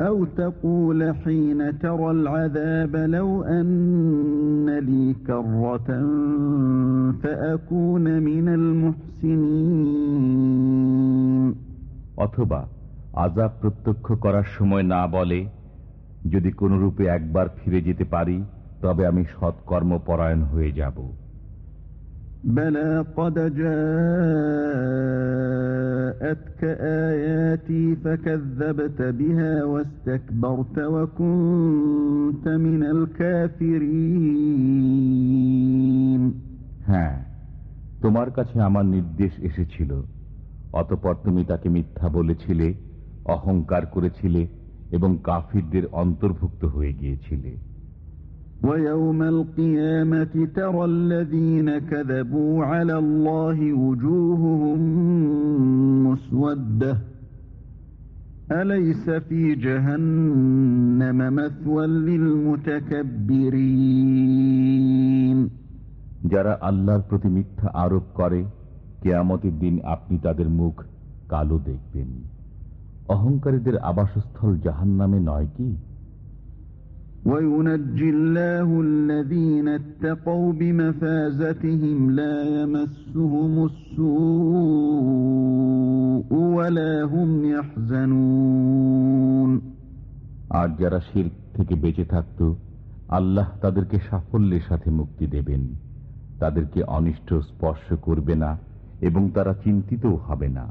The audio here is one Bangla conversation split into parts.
أو تقول حين ترى العذاب لو أن لي كرة فأكون من المحسنين অথবা আজাব প্রত্যক্ষ করার সময় না বলে যদি কোনরূপে একবার ফিরে যেতে পারি তবে আমি সৎকর্ম পরায়ণ হয়ে যাব بلى قد جاءتك آياتي فكذبت بها واستكبرت وكنت من الكافرين হ্যাঁ তোমার কাছে আমার নির্দেশ এসেছিল অতপর তুমি তাকে মিথ্যা বলেছিলে অহংকার করেছিলে এবং কাফিরদের অন্তর্ভুক্ত হয়ে গিয়েছিলে ويوم القيامة ترى الذين كذبوا على الله وجوههم مسودة أليس في جهنم مثوى للمتكبرين যারা আল্লাহর প্রতি মিথ্যা আরোপ করে কেয়ামতের দিন আপনি তাদের মুখ কালো দেখবেন অহংকারীদের আবাসস্থল জাহান নামে নয় কি وينجي الله الذين اتقوا بمفازتهم لا يمسهم السوء ولا هم يحزنون আর যারা শির থেকে বেঁচে থাকত আল্লাহ তাদেরকে সাফল্যের সাথে মুক্তি দেবেন তাদেরকে অনিষ্ট স্পর্শ করবে না এবং তারা চিন্তিতও হবে না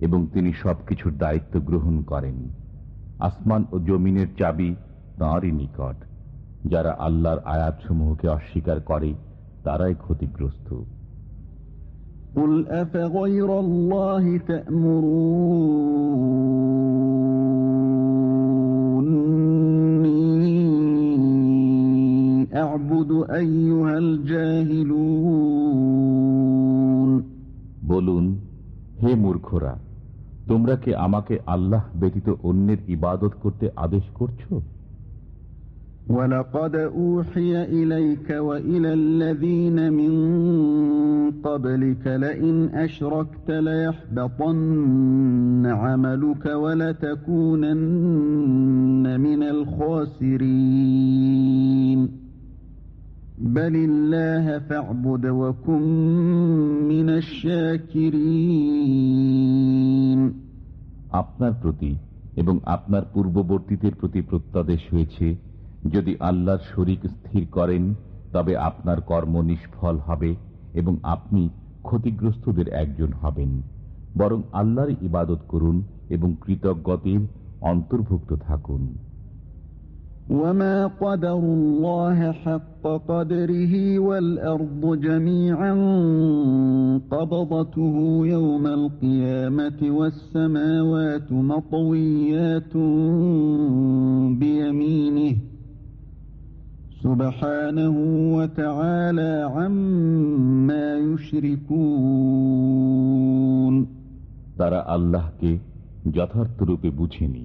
এবং তিনি সবকিছুর দায়িত্ব গ্রহণ করেন আসমান ও জমিনের চাবি তাঁরই নিকট যারা আল্লাহর আয়াতসমূহকে অস্বীকার করে তারাই ক্ষতিগ্রস্ত قل أفغير الله تأمروني أعبد أيها الجاهلون বলুন হে মূর্খরা তোমরা কি আমাকে আল্লাহ ব্যতীত অন্যের ইবাদত করতে আদেশ করছো ولقد أوحي إليك وإلى الذين من قبلك لئن أشركت ليحبطن عملك ولتكونن من الخاسرين আপনার প্রতি এবং আপনার পূর্ববর্তীদের প্রতি প্রত্যাদেশ হয়েছে, যদি আল্লাহর শরিক স্থির করেন, তবে আপনার কর্ম নিষ্ফল হবে এবং আপনি ক্ষতিগ্রস্তদের একজন হবেন। বরং আল্লাহর ইবাদত করুন এবং কৃতজ্ঞতির অন্তর্ভুক্ত থাকুন। وما قدر الله حق قدره والأرض جميعا قبضته يوم القيامة والسماوات مطويات بيمينه سبحانه وتعالى عما يشركون তারা আল্লাহকে যথার্থরূপে বুঝেনি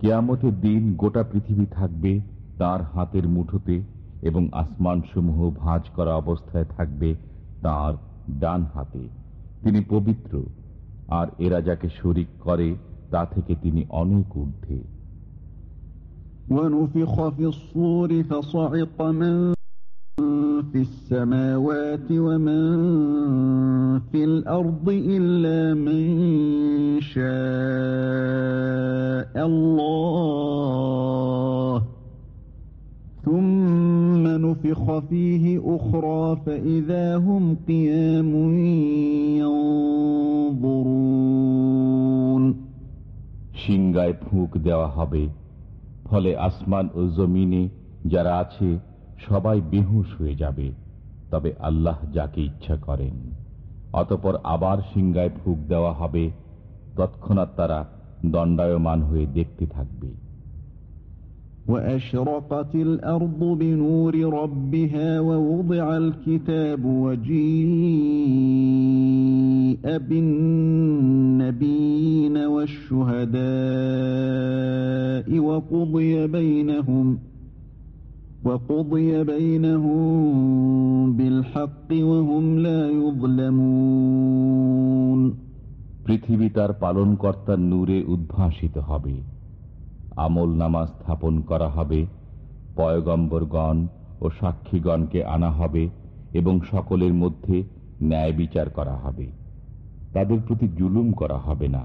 কেয়ামতের দিন গোটা পৃথিবী থাকবে তার হাতের মুঠোতে এবং আসমানসমূহ ভাঁজ করা অবস্থায় থাকবে তার ডান হাতে তিনি পবিত্র আর এরা যাকে শরিক করে তা থেকে তিনি অনেক ঊর্ধ্বে ونفخ في الصور فصعق من في السماوات ومن في الأرض إلا من شاء الله ثم نفخ فيه أخرى فإذا هم قيام ينظرون সিংগায় ফুঁক দেওয়া হবে ফলে আসমান ও জমিনে যারা আছে সবাই বেহুশ হয়ে যাবে তবে আল্লাহ যাকে ইচ্ছা করেন অতপর আবার সিংগায় ফুঁক দেওয়া হবে তৎক্ষণাৎ তারা দণ্ডায়মান হয়ে দেখতে থাকবে وأشرقت الأرض بنور ربها ووضع الكتاب وجيء بالنبيين والشهداء وقضي بينهم وقضي بينهم بالحق وهم لا يظلمون পৃথিবী তার পালনকর্তার নূরে উদ্ভাসিত হবে আমল নামা স্থাপন করা হবে পয়গম্বরগণ ও সাক্ষীগণকে আনা হবে এবং সকলের মধ্যে ন্যায় বিচার করা হবে তাদের প্রতি জুলুম করা হবে না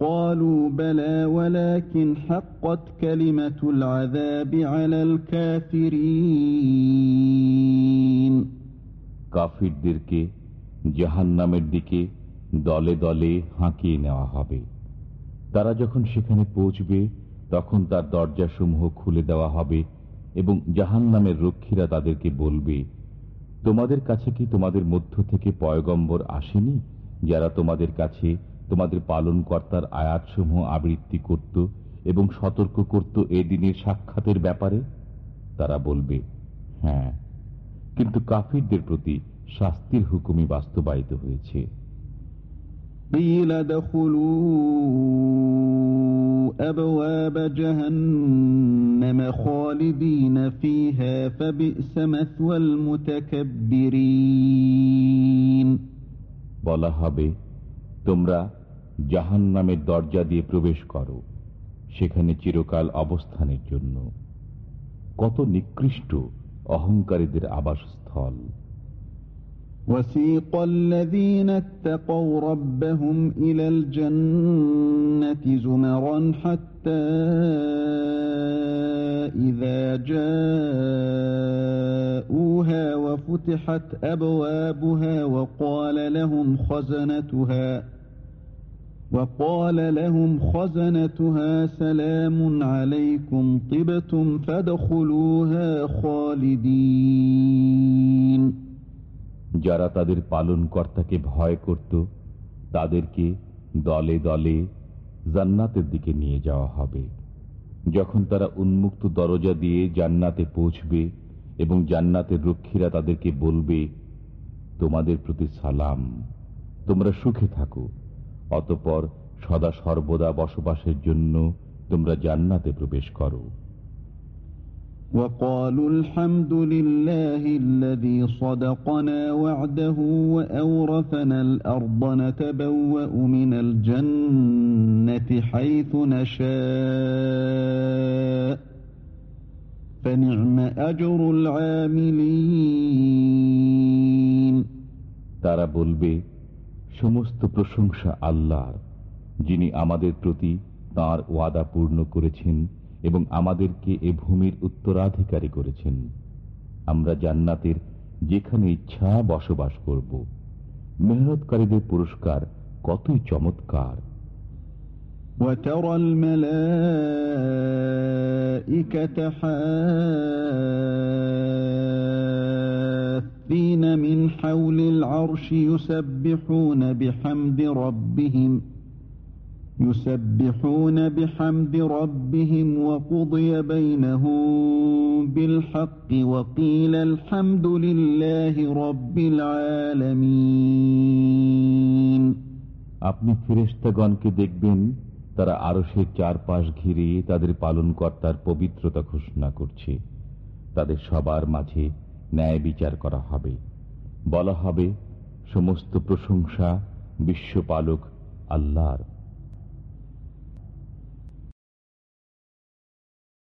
قالوا بلى ولكن حقت كلمة العذاب على الكافرين কাফিরদেরকে জাহান্নামের দিকে দলে দলে হাঁকিয়ে নেওয়া হবে তারা যখন সেখানে পৌঁছবে তখন তার দরজাসমূহ খুলে দেওয়া হবে এবং জাহান নামের রক্ষীরা তাদেরকে বলবে তোমাদের কাছে কি তোমাদের মধ্য থেকে পয়গম্বর আসেনি যারা তোমাদের কাছে তোমাদের পালন কর্তার আয়াতসমূহ আবৃত্তি করত এবং সতর্ক করত এ দিনের সাক্ষাতের ব্যাপারে? তারা বলবে হ্যাঁ। কিন্তু কাফিরদের প্রতি শাস্তির হুকুমই বাস্তবায়িত হয়েছে। বলা হবে তোমরা জাহান নামের দরজা দিয়ে প্রবেশ করো সেখানে চিরকাল অবস্থানের জন্য কত নিকৃষ্ট অহংকারীদের আবাসস্থল وسيق الذين اتقوا ربهم إلى الجنة زمرا حتى إذا جاءوها وفتحت أبوابها وقال لهم خزنتها وقال لهم خزنتها سلام عليكم طبتم فادخلوها خالدين যারা তাদের পালন কর্তাকে ভয় করত তাদেরকে দলে দলে জান্নাতের দিকে নিয়ে যাওয়া হবে যখন তারা উন্মুক্ত দরজা দিয়ে জান্নাতে পৌঁছবে এবং জান্নাতের রক্ষীরা তাদেরকে বলবে তোমাদের প্রতি সালাম তোমরা সুখে থাকো অতপর সদা সর্বদা বসবাসের জন্য তোমরা জান্নাতে প্রবেশ করো وقالوا الحمد لله الذي صدقنا وعده وأورثنا الأرض نتبوأ من الجنة حيث نشاء فنعم أجر العاملين তারা বলবে সমস্ত প্রশংসা আল্লাহর যিনি আমাদের প্রতি তার ওয়াদা পূর্ণ করেছেন এবং আমাদেরকে এ ভূমির উত্তরাধিকারী করেছেন আমরা জান্নাতের যেখানে ইচ্ছা বসবাস করব মেহনতকারীদের পুরস্কার কতই চমৎকার وترى الملائكة حافين من حول العرش يسبحون بحمد ربهم يسبحون بحمد ربهم وقضي بينهم بالحق وقيل الحمد لله رب العالمين আপনি ফেরেস্তাগণকে দেখবেন তারা আরো সে চারপাশ ঘিরে তাদের পালনকর্তার পবিত্রতা ঘোষণা করছে তাদের সবার মাঝে ন্যায় বিচার করা হবে। বলা হবে সমস্ত প্রশংসা বিশ্বপালক আল্লাহর।